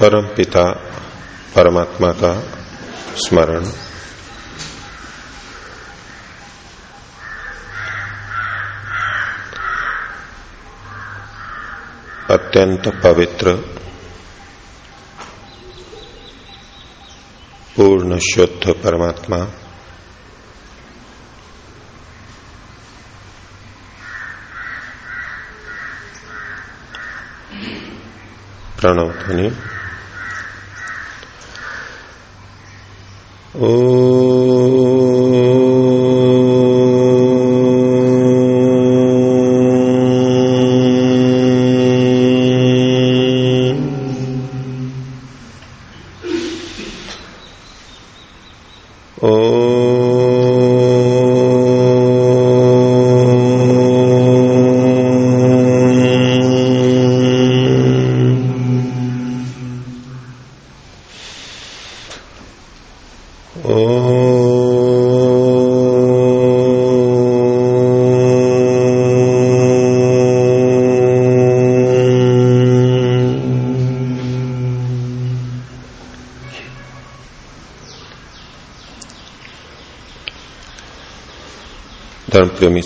परम पिता परमात्मा का स्मरण। अत्यंत पवित्र पूर्ण शुद्ध परमात्मा। प्रणव ध्वनि। धर्म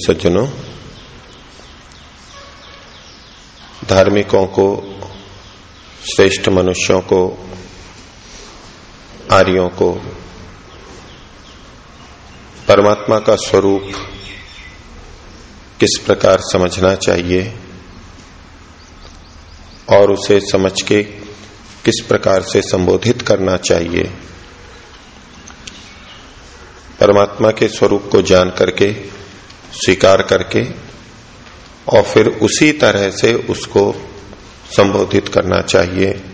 सज्जनों, धार्मिकों को, श्रेष्ठ मनुष्यों को, आर्यों को, परमात्मा का स्वरूप किस प्रकार समझना चाहिए और उसे समझ के किस प्रकार से संबोधित करना चाहिए, परमात्मा के स्वरूप को जान करके स्वीकार करके और फिर उसी तरह से उसको संबोधित करना चाहिए।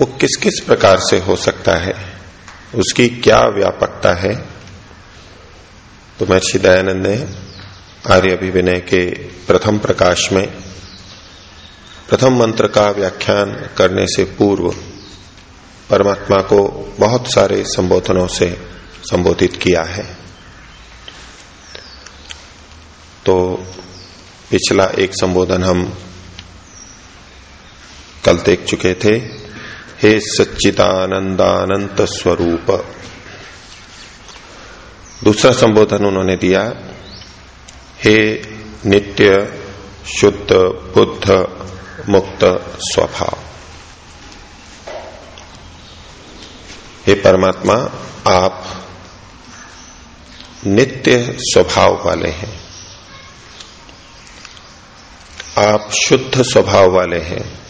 वो किस किस प्रकार से हो सकता है? उसकी क्या व्यापकता है? तो महर्षि दयानंद ने आर्य अभिविनय के प्रथम प्रकाश में प्रथम मंत्र का व्याख्यान करने से पूर्व परमात्मा को बहुत सारे संबोधनों से संबोधित किया है। तो पिछला एक संबोधन हम कल देख चुके थे। हे सच्चिदानंदानंत स्वरूप। दूसरा संबोधन उन्होंने दिया, हे नित्य शुद्ध बुद्ध मुक्त स्वभाव। हे परमात्मा, आप नित्य स्वभाव वाले हैं। आप शुद्ध स्वभाव वाले हैं।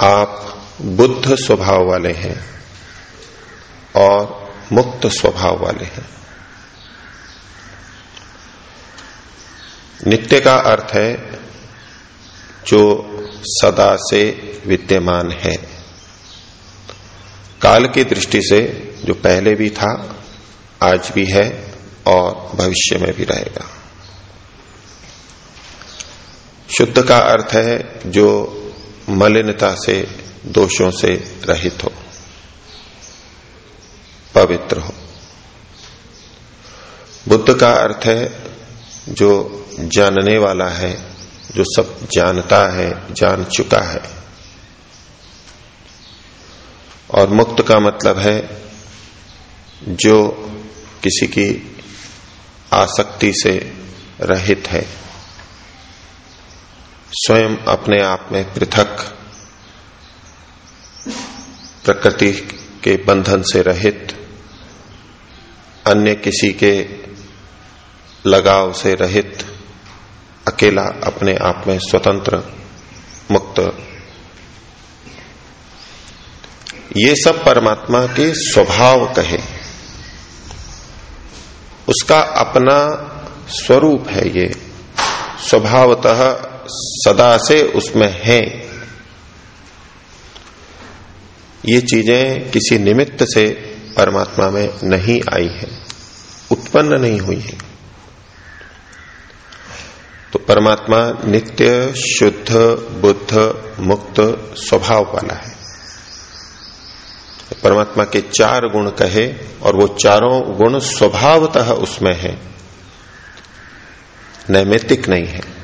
आप बुद्ध स्वभाव वाले हैं और मुक्त स्वभाव वाले हैं। नित्य का अर्थ है, जो सदा से विद्यमान है। काल की दृष्टि से, जो पहले भी था, आज भी है और भविष्य में भी रहेगा। शुद्ध का अर्थ है जो मलिनता से, दोषों से रहित हो। पवित्र हो। बुद्ध का अर्थ है जो जानने वाला है, जो सब जानता है, जान चुका है। और मुक्त का मतलब है जो किसी की आसक्ति से रहित है। स्वयं अपने आप में पृथक प्रकृति के बंधन से रहित, अन्य किसी के लगाव से रहित, अकेला अपने आप में स्वतंत्र, मुक्त। ये सब परमात्मा के स्वभाव कहे। उसका अपना स्वरूप है ये। स्वभावतः सदा से उसमें है। ये चीज़ें किसी निमित्त से परमात्मा में नहीं आई है। उत्पन्न नहीं हुई है। तो परमात्मा नित्य, शुद्ध, बुद्ध, मुक्त स्वभाव वाला है। परमात्मा के चार गुण कहे और वो चारों गुण स्वभावतः उसमें है। नैमित्तिक नहीं है।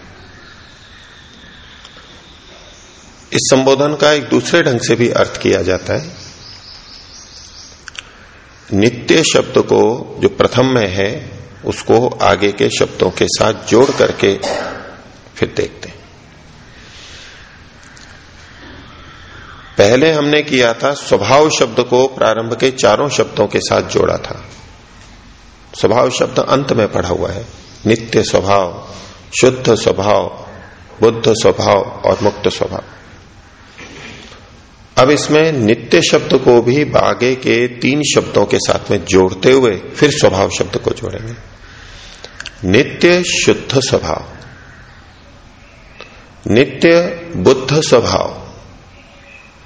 इस संबोधन का एक दूसरे ढंग से भी अर्थ किया जाता है। नित्य शब्द को जो प्रथम में है, उसको आगे के शब्दों के साथ जोड़ करके फिर देखते हैं। पहले हमने किया था, स्वभाव शब्द को प्रारंभ के चारों शब्दों के साथ जोड़ा था। स्वभाव शब्द अंत में पढ़ा हुआ है। नित्य स्वभाव, शुद्ध स्वभाव, बुद्ध स्वभाव और मुक्त स्वभाव। अब इसमें नित्य शब्द को भी आगे के तीन शब्दों के साथ में जोड़ते हुए फिर स्वभाव शब्द को जोड़ेंगे। नित्य शुद्ध स्वभाव। नित्य बुद्ध स्वभाव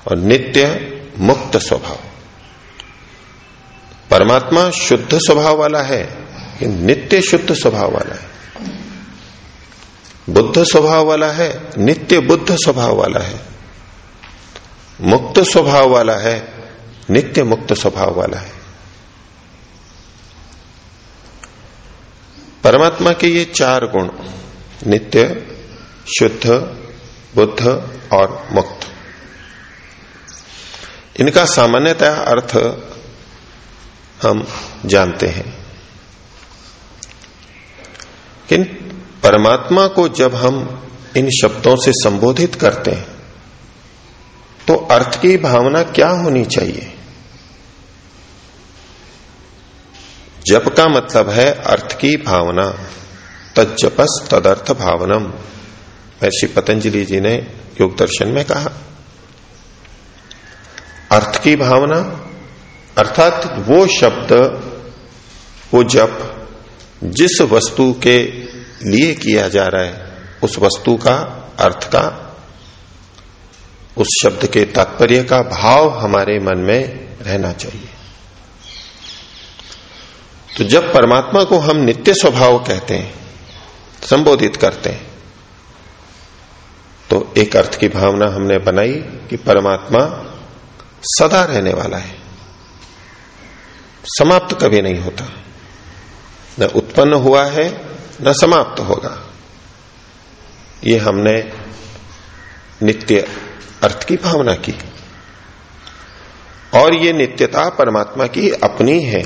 और नित्य मुक्त स्वभाव। परमात्मा शुद्ध स्वभाव वाला है कि नित्य शुद्ध स्वभाव वाला है। बुद्ध स्वभाव वाला है, नित्य बुद्ध स्वभाव वाला है। मुक्त स्वभाव वाला है, नित्य मुक्त स्वभाव वाला है। परमात्मा के ये चार गुण, नित्य, शुद्ध, बुद्ध और मुक्त। इनका सामान्यतः अर्थ हम जानते हैं। किन, परमात्मा को जब हम इन शब्दों से संबोधित करते हैं तो अर्थ की भावना क्या होनी चाहिए? जप का मतलब है अर्थ की भावना तजपस तदर्थ भावनम। ऐसी पतंजलि जी ने योग दर्शन में कहा, अर्थ की भावना अर्थात वो शब्द, वो जप जिस वस्तु के लिए किया जा रहा है, उस वस्तु का, अर्थ का उस शब्द के तात्पर्य का भाव हमारे मन में रहना चाहिए। तो जब परमात्मा को हम नित्य स्वभाव कहते हैं, संबोधित करते हैं तो एक अर्थ की भावना हमने बनाई कि परमात्मा सदा रहने वाला है। समाप्त कभी नहीं होता। न उत्पन्न हुआ है, न समाप्त होगा। ये हमने नित्य अर्थ की भावना की। और ये नित्यता परमात्मा की अपनी है।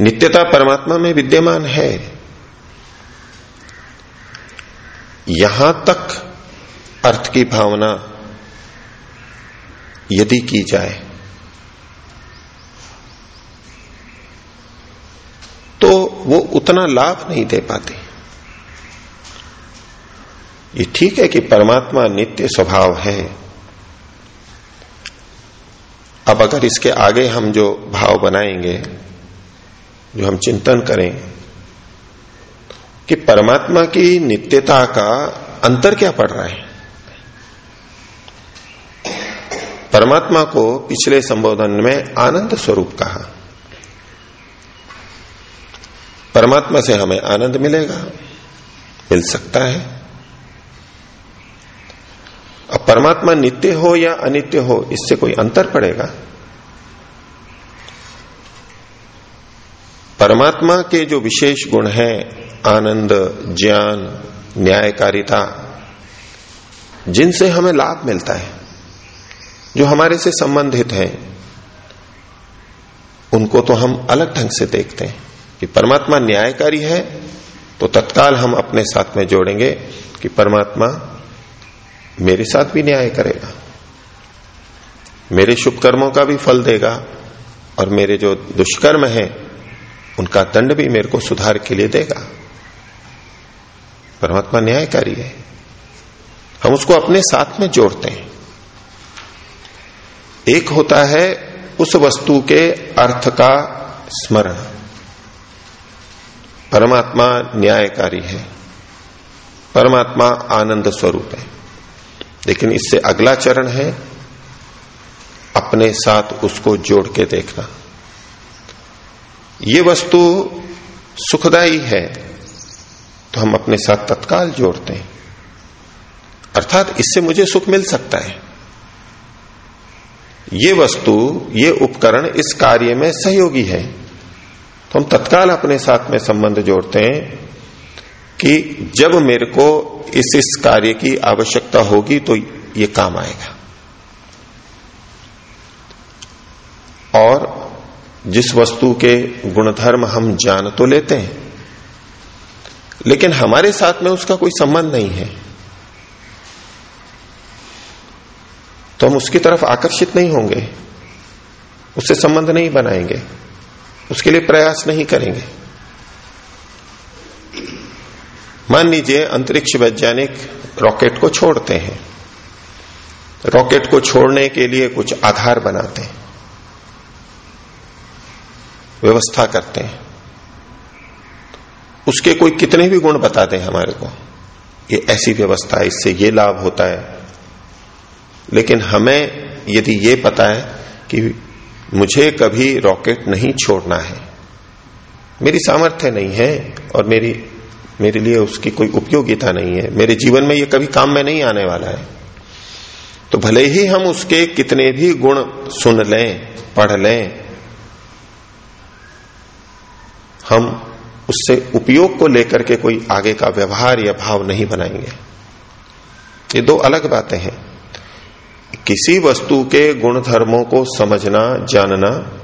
नित्यता परमात्मा में विद्यमान है। यहाँ तक अर्थ की भावना यदि की जाए तो वो उतना लाभ नहीं दे पाते। ये ठीक है कि परमात्मा नित्य स्वभाव है। अब अगर इसके आगे हम जो भाव बनाएँगे, जो हम चिंतन करें कि परमात्मा की नित्यता का अंतर क्या पड़ रहा है? परमात्मा को पिछले संबोधन में आनंद स्वरूप कहा। परमात्मा से हमें आनंद मिलेगा, मिल सकता है। अब परमात्मा नित्य हो या अनित्य हो, इससे कोई अंतर पड़ेगा? परमात्मा के जो विशेष गुण हैं, आनंद, ज्ञान, न्यायकारिता, जिनसे हमें लाभ मिलता है, जो हमारे से संबंधित हैं, उनको तो हम अलग ढंग से देखते हैं कि परमात्मा न्यायकारी है तो तत्काल हम अपने साथ में जोड़ेंगे कि परमात्मा मेरे साथ भी न्याय करेगा। मेरे शुभ कर्मों का भी फल देगा और मेरे जो दुष्कर्म है, उनका दंड भी मेरे को सुधार के लिए देगा। परमात्मा न्यायकारी है। हम उसको अपने साथ में जोड़ते हैं। एक होता है उस वस्तु के अर्थ का स्मरण। परमात्मा न्यायकारी है। परमात्मा आनंद स्वरूप है। लेकिन इससे अगला चरण है अपने साथ उसको जोड़ के देखना। ये वस्तु सुखदाई है तो हम अपने साथ तत्काल जोड़ते हैं। अर्थात इससे मुझे सुख मिल सकता है। ये वस्तु, ये उपकरण इस कार्य में सहयोगी है। तो हम तत्काल अपने साथ में संबंध जोड़ते हैं। कि जब मेरे को इस इस कार्य की आवश्यकता होगी तो ये काम आएगा। और जिस वस्तु के गुणधर्म हम जान तो लेते हैं, लेकिन हमारे साथ में उसका कोई संबंध नहीं है तो हम उसकी तरफ़ आकर्षित नहीं होंगे, उससे संबंध नहीं बनाएँगे, उसके लिए प्रयास नहीं करेंगे। मान लीजिए, अंतरिक्ष वैज्ञानिक रॉकेट को छोड़ते हैं। रॉकेट को छोड़ने के लिए कुछ आधार बनाते हैं। व्यवस्था करते हैं। उसके कोई कितने भी गुण बताते हैं हमारे को। ये ऐसी व्यवस्था, इससे ये लाभ होता है। लेकिन हमें यदि ये पता है कि मुझे कभी रॉकेट नहीं छोड़ना है, मेरी सामर्थ्य नहीं है और मेरी मेरे लिए उसकी कोई उपयोगिता नहीं है। मेरे जीवन में ये कभी काम में नहीं आने वाला है। तो भले ही हम उसके कितने भी गुण सुन लें, पढ़ लें, हम उससे उपयोग को लेकर के कोई आगे का व्यवहार या भाव नहीं बनाएँगे। ये दो अलग बातें हैं। किसी वस्तु के गुण धर्मों को समझना, जानना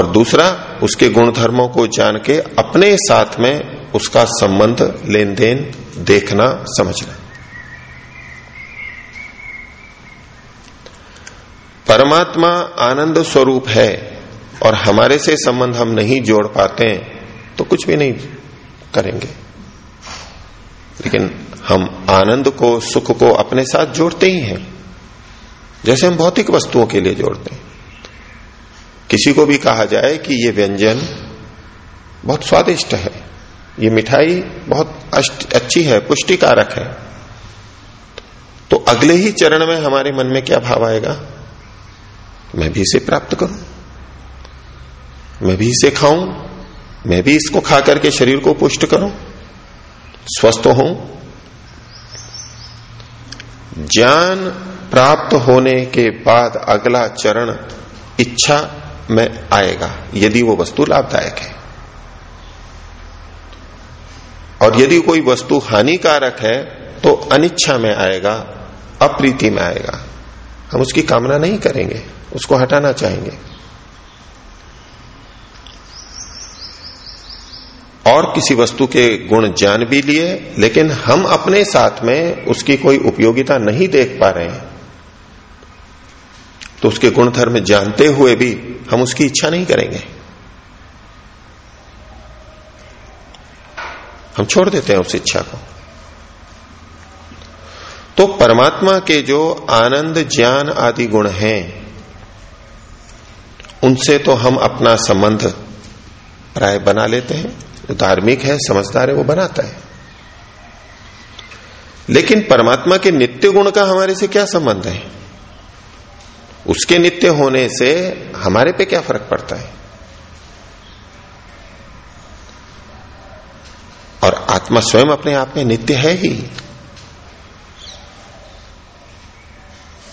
और दूसरा, उसके गुण धर्मों को जान के अपने साथ में उसका संबंध लेन देन देखना, समझना। परमात्मा आनंद स्वरूप है और हमारे से संबंध हम नहीं जोड़ पाते हैं तो कुछ भी नहीं करेंगे। लेकिन हम आनंद को, सुख को अपने साथ जोड़ते ही हैं। जैसे हम भौतिक वस्तुओं के लिए जोड़ते हैं। किसी को भी कहा जाए कि ये व्यंजन बहुत स्वादिष्ट है। ये मिठाई बहुत अच्छी है, पुष्टिकारक है। तो अगले ही चरण में हमारे मन में क्या भाव आएगा? मैं भी इसे प्राप्त करूँ। मैं भी इसे खाऊं। मैं भी इसको खा करके शरीर को पुष्ट करूँ। स्वस्थ हूँ ज्ञान प्राप्त होने के बाद अगला चरण इच्छा में आएगा, यदि वो वस्तु लाभदायक है। और यदि कोई वस्तु हानिकारक है तो अनिच्छा में आएगा, अप्रीति में आएगा। हम उसकी कामना नहीं करेंगे, उसको हटाना चाहेंगे। और किसी वस्तु के गुण जान भी लिए, लेकिन हम अपने साथ में उसकी कोई उपयोगिता नहीं देख पा रहे हैं। तो उसके गुण धर्म जानते हुए भी हम उसकी इच्छा नहीं करेंगे। हम छोड़ देते हैं उस इच्छा को। तो परमात्मा के जो आनंद, ज्ञान आदि गुण हैं, उनसे तो हम अपना संबंध प्राय बना लेते हैं। जो धार्मिक है, समझदार है, वो बनाता है। लेकिन परमात्मा के नित्य गुण का हमारे से क्या संबंध है? उसके नित्य होने से हमारे पे क्या फ़र्क पड़ता है? और आत्मा स्वयं अपने आप में नित्य है ही।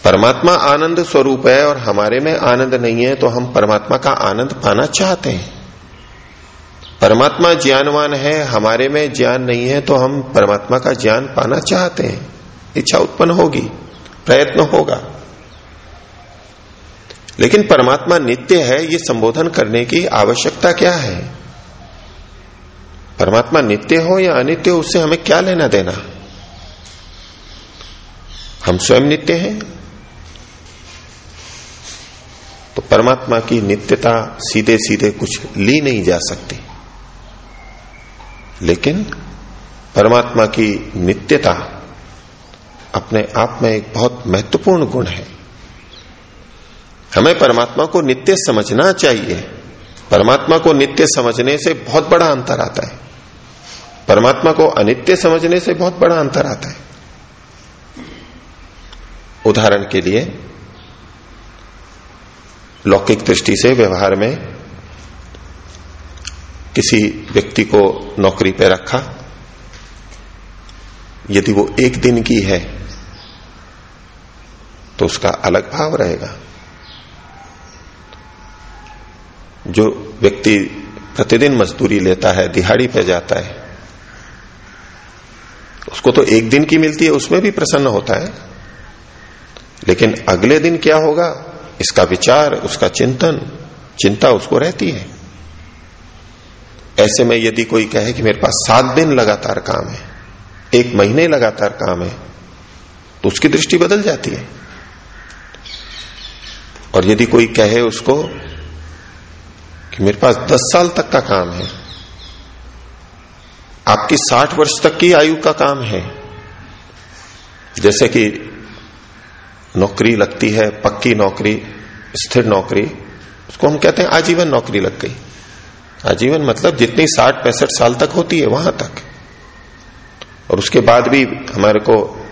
परमात्मा आनंद स्वरूप है और हमारे में आनंद नहीं है तो हम परमात्मा का आनंद पाना चाहते हैं। परमात्मा ज्ञानवान है, हमारे में ज्ञान नहीं है तो हम परमात्मा का ज्ञान पाना चाहते हैं। इच्छा उत्पन्न होगी, प्रयत्न होगा। लेकिन परमात्मा नित्य है, ये संबोधन करने की आवश्यकता क्या है? परमात्मा नित्य हो या अनित्य हो उससे हमें क्या लेना देना? हम स्वयं नित्य हैं। तो परमात्मा की नित्यता सीधे सीधे कुछ ली नहीं जा सकती। लेकिन परमात्मा की नित्यता अपने आप में एक बहुत महत्वपूर्ण गुण है। हमें परमात्मा को नित्य समझना चाहिए। परमात्मा को नित्य समझने से बहुत बड़ा अंतर आता है। परमात्मा को अनित्य समझने से बहुत बड़ा अंतर आता है। उदाहरण के लिए, लौकिक दृष्टि से व्यवहार में किसी व्यक्ति को नौकरी पे रखा, यदि वो एक दिन की है तो उसका अलग भाव रहेगा। जो व्यक्ति प्रतिदिन मजदूरी लेता है, दिहाड़ी पे जाता है, उसको तो एक दिन की मिलती है, उसमें भी प्रसन्न होता है। लेकिन अगले दिन क्या होगा? इसका विचार, उसका चिंतन, चिंता उसको रहती है। ऐसे में यदि कोई कहे कि मेरे पास सात दिन लगातार काम है, एक महीने लगातार काम है तो उसकी दृष्टि बदल जाती है। और यदि कोई कहे उसको कि मेरे पास दस साल तक का काम है। आपकी साठ वर्ष तक की आयु का काम है। जैसे कि नौकरी लगती है, पक्की नौकरी, स्थिर नौकरी, उसको हम कहते हैं आजीवन नौकरी लग गई। आजीवन मतलब जितनी साठ, पैंसठ साल तक होती है, वहाँ तक। और उसके बाद भी हमारे को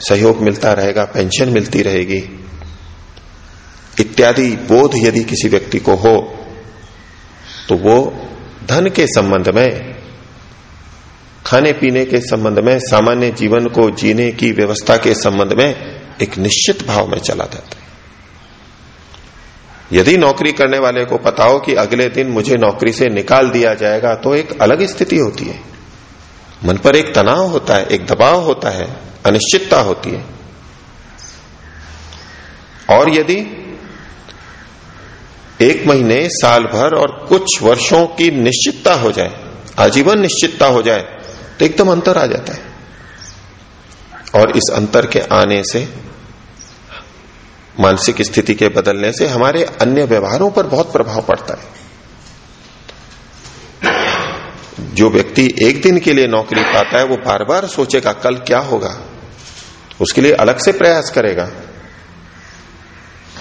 सहयोग मिलता रहेगा, पेंशन मिलती रहेगी। इत्यादि बोध यदि किसी व्यक्ति को हो तो वो धन के संबंध में खाने पीने के संबंध में, सामान्य जीवन को जीने की व्यवस्था के संबंध में एक निश्चित भाव में चला जाता है। यदि नौकरी करने वाले को पता हो कि अगले दिन मुझे नौकरी से निकाल दिया जाएगा तो एक अलग स्थिति होती है। मन पर एक तनाव होता है, एक दबाव होता है, अनिश्चितता होती है। और यदि एक महीने साल भर और कुछ वर्षों की निश्चितता हो जाए, आजीवन निश्चितता हो जाए तो एकदम अंतर आ जाता है। और इस अंतर के आने से, मानसिक स्थिति के बदलने से हमारे अन्य व्यवहारों पर बहुत प्रभाव पड़ता है। जो व्यक्ति एक दिन के लिए नौकरी पाता है, वो बार बार सोचेगा, कल क्या होगा? उसके लिए अलग से प्रयास करेगा।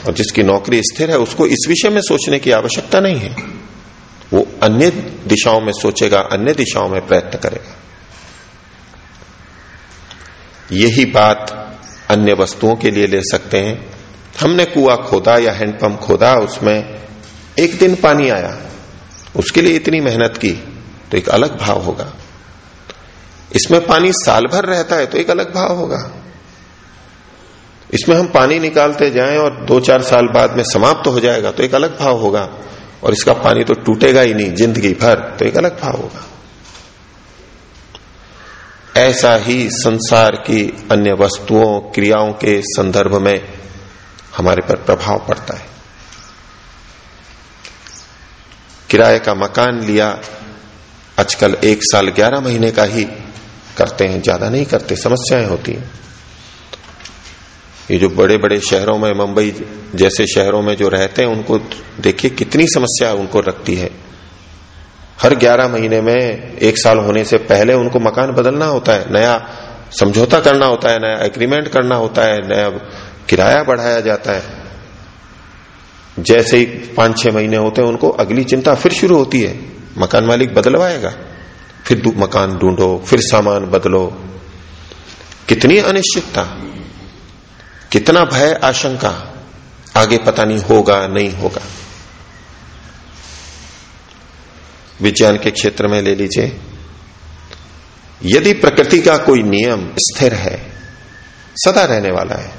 और जिसकी नौकरी स्थिर है, उसको इस विषय में सोचने की आवश्यकता नहीं है। वो अन्य दिशाओं में सोचेगा, अन्य दिशाओं में प्रयत्न करेगा। यही बात अन्य वस्तुओं के लिए ले सकते हैं। हमने कुआ खोदा या हैंडपंप खोदा, उसमें एक दिन पानी आया। उसके लिए इतनी मेहनत की तो एक अलग भाव होगा। इसमें पानी साल भर रहता है तो एक अलग भाव होगा। इसमें हम पानी निकालते जाएँ और दो चार साल बाद में समाप्त तो हो जाएगा तो एक अलग भाव होगा। और इसका पानी तो टूटेगा ही नहीं, ज़िंदगी भर तो एक अलग भाव होगा। ऐसा ही संसार की अन्य वस्तुओं, क्रियाओं के संदर्भ में हमारे पर प्रभाव पड़ता है। किराए का मकान लिया, आजकल एक साल ग्यारह महीने का ही करते हैं, ज़्यादा नहीं करते, समस्याएँ होती हैं। ये जो बड़े बड़े शहरों में, मुंबई जैसे शहरों में जो रहते हैं, उनको देखिए कितनी समस्या उनको रखती है। हर ग्यारह महीने में, एक साल होने से पहले उनको मकान बदलना होता है, नया समझौता करना होता है, नया एग्रीमेंट करना होता है, नया किराया बढ़ाया जाता है। जैसे ही पाँच छह महीने होते हैं, उनको अगली चिंता फिर शुरू होती है, मकान मालिक बदलवाएगा। फिर मकान ढूंढो, फिर सामान बदलो। कितनी अनिश्चितता। कितना भय, आशंका। आगे पता नहीं होगा नहीं होगा। विज्ञान के क्षेत्र में ले लीजिए। यदि प्रकृति का कोई नियम स्थिर है, सदा रहने वाला है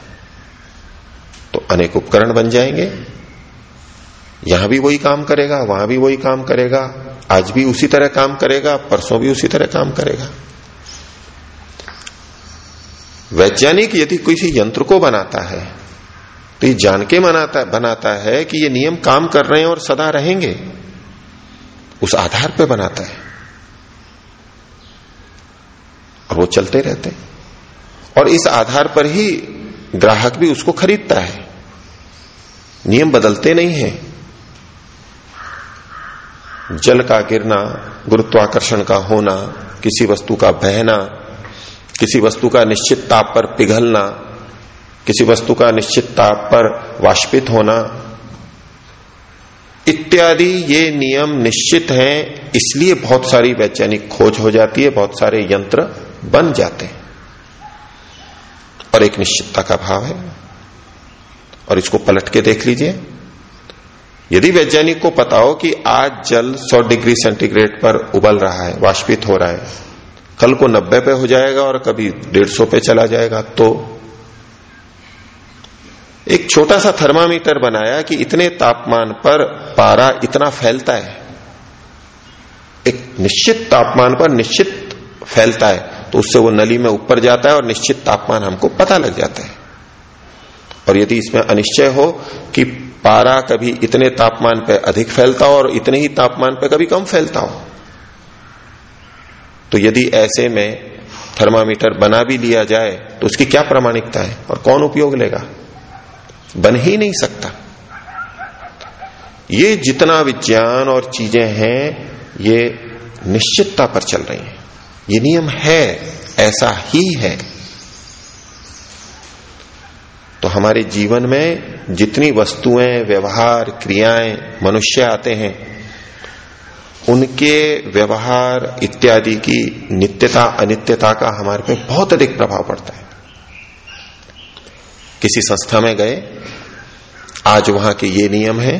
तो अनेक उपकरण बन जाएँगे। यहाँ भी वही काम करेगा, वहाँ भी वही काम करेगा। आज भी उसी तरह काम करेगा, परसों भी उसी तरह काम करेगा। वैज्ञानिक यदि किसी यंत्र को बनाता है तो ये जान के बनाता बनाता है कि ये नियम काम कर रहे हैं और सदा रहेंगे। उस आधार पर बनाता है। और वो चलते रहते हैं। और इस आधार पर ही ग्राहक भी उसको खरीदता है। नियम बदलते नहीं है। जल का गिरना, गुरुत्वाकर्षण का होना, किसी वस्तु का बहना किसी वस्तु का निश्चित ताप पर पिघलना, किसी वस्तु का निश्चित ताप पर वाष्पित होना, इत्यादि ये नियम निश्चित हैं, इसलिए बहुत सारी वैज्ञानिक खोज हो जाती है, बहुत सारे यंत्र बन जाते हैं। और एक निश्चितता का भाव है। और इसको पलट के देख लीजिए। यदि वैज्ञानिक को पता हो कि आज जल 100 डिग्री सेंटीग्रेड पर उबल रहा है, वाष्पित हो रहा है कल को 90 पे हो जाएगा और कभी डेढ़ सौ पे चला जाएगा। तो एक छोटा सा थर्मामीटर बनाया कि इतने तापमान पर पारा इतना फैलता है। एक निश्चित तापमान पर निश्चित फैलता है तो उससे वो नली में ऊपर जाता है और निश्चित तापमान हमको पता लग जाता है। और यदि इसमें अनिश्चय हो कि पारा कभी इतने तापमान पर अधिक फैलता हो और इतने ही तापमान पर कभी कम फैलता हो तो यदि ऐसे में थर्मामीटर बना भी लिया जाए तो उसकी क्या प्रामाणिकता है? और कौन उपयोग लेगा? बन ही नहीं सकता। ये जितना विज्ञान और चीज़ें हैं, ये निश्चितता पर चल रही हैं। ये नियम है, ऐसा ही है। तो हमारे जीवन में जितनी वस्तुएँ, व्यवहार, क्रियाएँ, मनुष्य आते हैं उनके व्यवहार इत्यादि की नित्यता, अनित्यता का हमारे पे बहुत अधिक प्रभाव पड़ता है। किसी संस्था में गए, आज वहाँ के ये नियम है।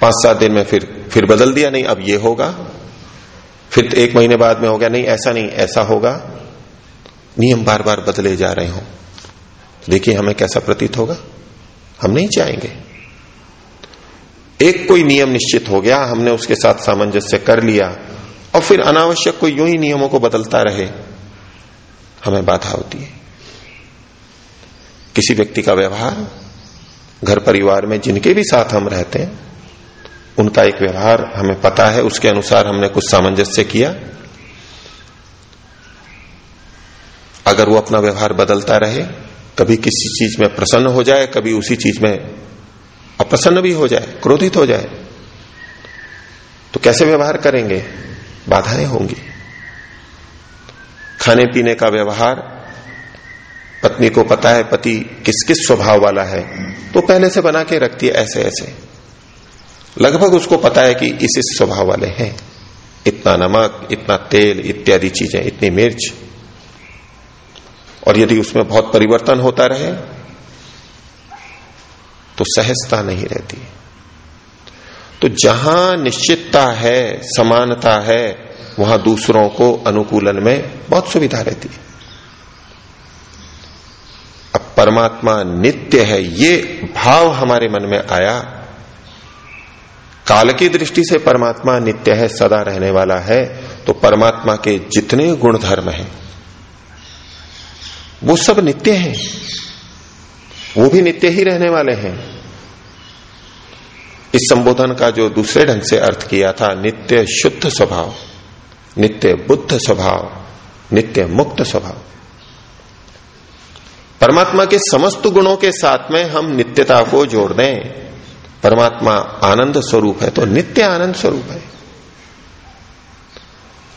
पाँच सात दिन में फिर फिर बदल दिया, नहीं, अब ये होगा। फिर एक महीने बाद में हो गया, नहीं, ऐसा नहीं, ऐसा होगा। नियम बार बार बदले जा रहे हो। देखिए हमें कैसा प्रतीत होगा। हम नहीं चाहेंगे एक कोई नियम निश्चित हो गया, हमने उसके साथ सामंजस्य कर लिया, और फिर अनावश्यक कोई यूँ ही नियमों को बदलता रहे, हमें बाधा होती है। किसी व्यक्ति का व्यवहार, घर परिवार में जिनके भी साथ हम रहते हैं, उनका एक व्यवहार हमें पता है, उसके अनुसार हमने कुछ सामंजस्य किया। अगर वो अपना व्यवहार बदलता रहे, कभी किसी चीज़ में प्रसन्न हो जाए, कभी उसी चीज़ में अप्रसन्न भी हो जाए, क्रोधित हो जाए तो कैसे व्यवहार करेंगे? बाधाएँ होंगी। खाने पीने का व्यवहार, पत्नी को पता है, पति किस किस स्वभाव वाला है तो पहले से बना के रखती है ऐसे ऐसे लगभग उसको पता है कि इस इस स्वभाव वाले हैं। इतना नमक, इतना तेल, इत्यादि चीज़ें, इतनी मिर्च। और यदि उसमें बहुत परिवर्तन होता रहे तो सहजता नहीं रहती। तो जहाँ निश्चितता है, समानता है, वहाँ दूसरों को अनुकूलन में बहुत सुविधा रहती है। अब परमात्मा नित्य है, ये भाव हमारे मन में आया। काल की दृष्टि से परमात्मा नित्य है, सदा रहने वाला है तो परमात्मा के जितने गुण धर्म हैं, वो सब नित्य हैं। वो भी नित्य ही रहने वाले हैं। इस संबोधन का जो दूसरे ढंग से अर्थ किया था, नित्य शुद्ध स्वभाव, नित्य बुद्ध स्वभाव, नित्य मुक्त स्वभाव। परमात्मा के समस्त गुणों के साथ में हम नित्यता को जोड़ दें। परमात्मा आनंद स्वरूप है तो नित्य आनंद स्वरूप है।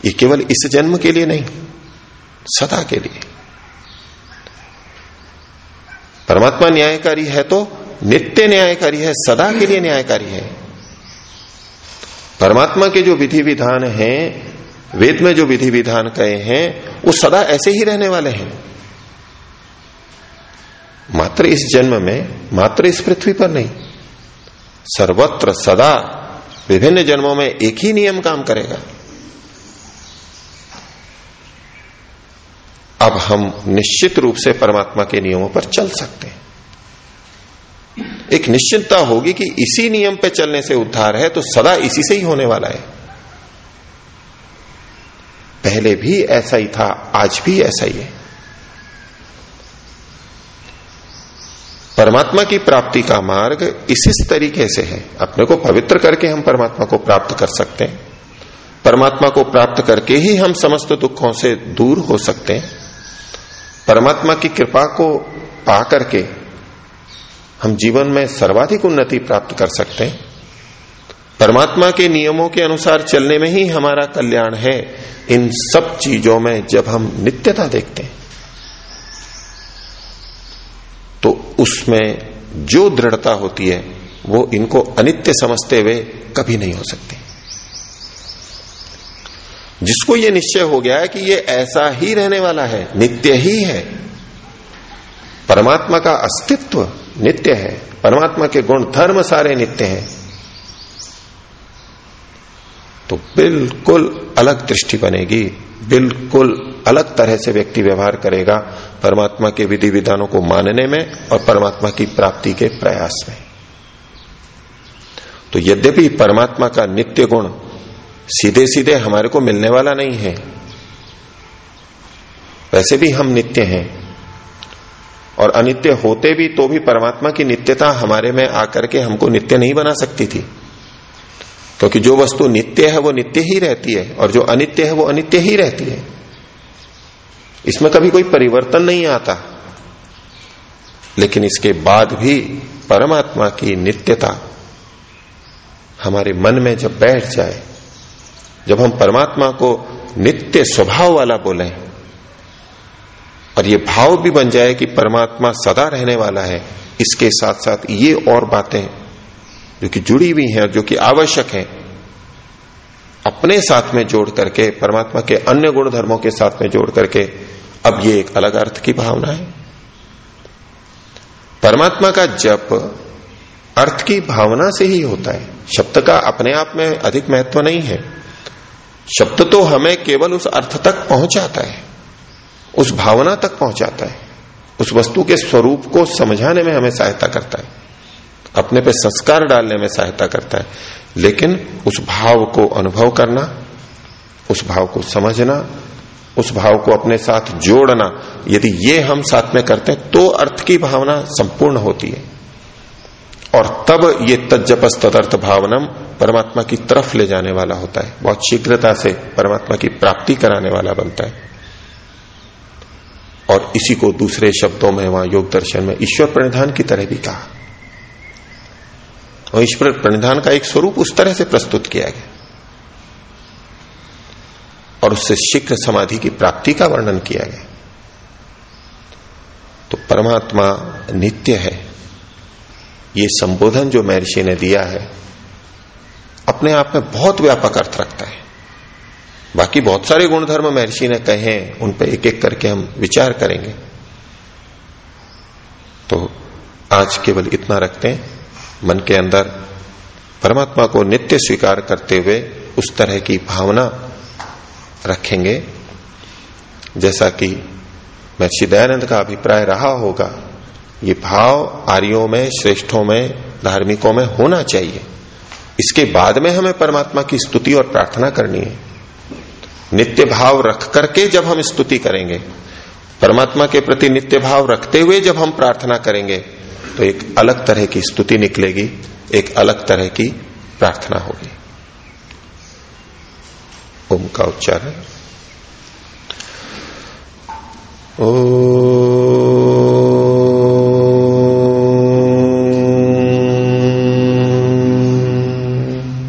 ये केवल इस जन्म के लिए नहीं, सदा के लिए। परमात्मा न्यायकारी है तो नित्य न्यायकारी है, सदा के लिए न्यायकारी है। परमात्मा के जो विधि विधान हैं, वेद में जो विधि विधान कहे हैं, वो सदा ऐसे ही रहने वाले हैं। मात्र इस जन्म में, मात्र इस पृथ्वी पर नहीं। सर्वत्र सदा विभिन्न जन्मों में एक ही नियम काम करेगा। अब हम निश्चित रूप से परमात्मा के नियमों पर चल सकते हैं। एक निश्चितता होगी कि इसी नियम पे चलने से उद्धार है तो सदा इसी से ही होने वाला है। पहले भी ऐसा ही था, आज भी ऐसा ही है। परमात्मा की प्राप्ति का मार्ग इस इस तरीके से है। अपने को पवित्र करके हम परमात्मा को प्राप्त कर सकते हैं। परमात्मा को प्राप्त करके ही हम समस्त दुखों से दूर हो सकते हैं। परमात्मा की कृपा को पा करके हम जीवन में सर्वाधिक उन्नति प्राप्त कर सकते हैं। परमात्मा के नियमों के अनुसार चलने में ही हमारा कल्याण है। इन सब चीज़ों में जब हम नित्यता देखते हैं तो उसमें जो दृढ़ता होती है, वो इनको अनित्य समझते हुए कभी नहीं हो सकती। जिसको ये निश्चय हो गया है कि ये ऐसा ही रहने वाला है, नित्य ही है। परमात्मा का अस्तित्व नित्य है। परमात्मा के गुण धर्म सारे नित्य हैं। तो बिल्कुल अलग दृष्टि बनेगी, बिल्कुल अलग तरह से व्यक्ति व्यवहार करेगा परमात्मा के विधि विधानों को मानने में और परमात्मा की प्राप्ति के प्रयास में। तो यद्यपि परमात्मा का नित्य गुण सीधे सीधे हमारे को मिलने वाला नहीं है। वैसे भी हम नित्य हैं। और अनित्य होते भी तो भी परमात्मा की नित्यता हमारे में आकर के हमको नित्य नहीं बना सकती थी। क्योंकि जो वस्तु नित्य है, वो नित्य ही रहती है, और जो अनित्य है, वो अनित्य ही रहती है। इसमें कभी कोई परिवर्तन नहीं आता। लेकिन इसके बाद भी परमात्मा की नित्यता हमारे मन में जब बैठ जाए जब हम परमात्मा को नित्य स्वभाव वाला बोले, और ये भाव भी बन जाए कि परमात्मा सदा रहने वाला है, इसके साथ साथ ये और बातें जो कि जुड़ी हुई हैं और जो कि आवश्यक हैं, अपने साथ में जोड़ करके, परमात्मा के अन्य गुण धर्मों के साथ में जोड़ करके, अब ये एक अलग अर्थ की भावना है। परमात्मा का जप अर्थ की भावना से ही होता है। शब्द का अपने आप में अधिक महत्व नहीं है। शब्द तो हमें केवल उस अर्थ तक पहुंचाता है, उस भावना तक पहुंचाता है, उस वस्तु के स्वरूप को समझाने में हमें सहायता करता है, अपने पे संस्कार डालने में सहायता करता है, लेकिन उस भाव को अनुभव करना, उस भाव को समझना, उस भाव को अपने साथ जोड़ना, यदि ये हम साथ में करते हैं तो अर्थ की भावना संपूर्ण होती है। और तब ये तजपस तदर्थ भावनम परमात्मा की तरफ़ ले जाने वाला होता है। बहुत शीघ्रता से परमात्मा की प्राप्ति कराने वाला बनता है। और इसी को दूसरे शब्दों में वहाँ योग दर्शन में ईश्वर प्रणिधान की तरह भी कहा। और ईश्वर प्रणिधान का एक स्वरूप उस तरह से प्रस्तुत किया गया। और उससे शीघ्र समाधि की प्राप्ति का वर्णन किया गया। तो परमात्मा नित्य है। ये संबोधन जो महर्षि ने दिया है अपने आप में बहुत व्यापक अर्थ रखता है। बाकी बहुत सारे गुणधर्म महर्षि ने कहे हैं, उन पर एक एक करके हम विचार करेंगे। तो आज केवल इतना रखते हैं। मन के अंदर परमात्मा को नित्य स्वीकार करते हुए उस तरह की भावना रखेंगे। जैसा कि महर्षि दयानंद का अभिप्राय रहा होगा, ये भाव आर्यों में, श्रेष्ठों में, धार्मिकों में होना चाहिए। इसके बाद में हमें परमात्मा की स्तुति और प्रार्थना करनी है। नित्य भाव रख करके जब हम स्तुति करेंगे, परमात्मा के प्रति नित्य भाव रखते हुए जब हम प्रार्थना करेंगे तो एक अलग तरह की स्तुति निकलेगी, एक अलग तरह की प्रार्थना होगी। ओम का उच्चारण। ओ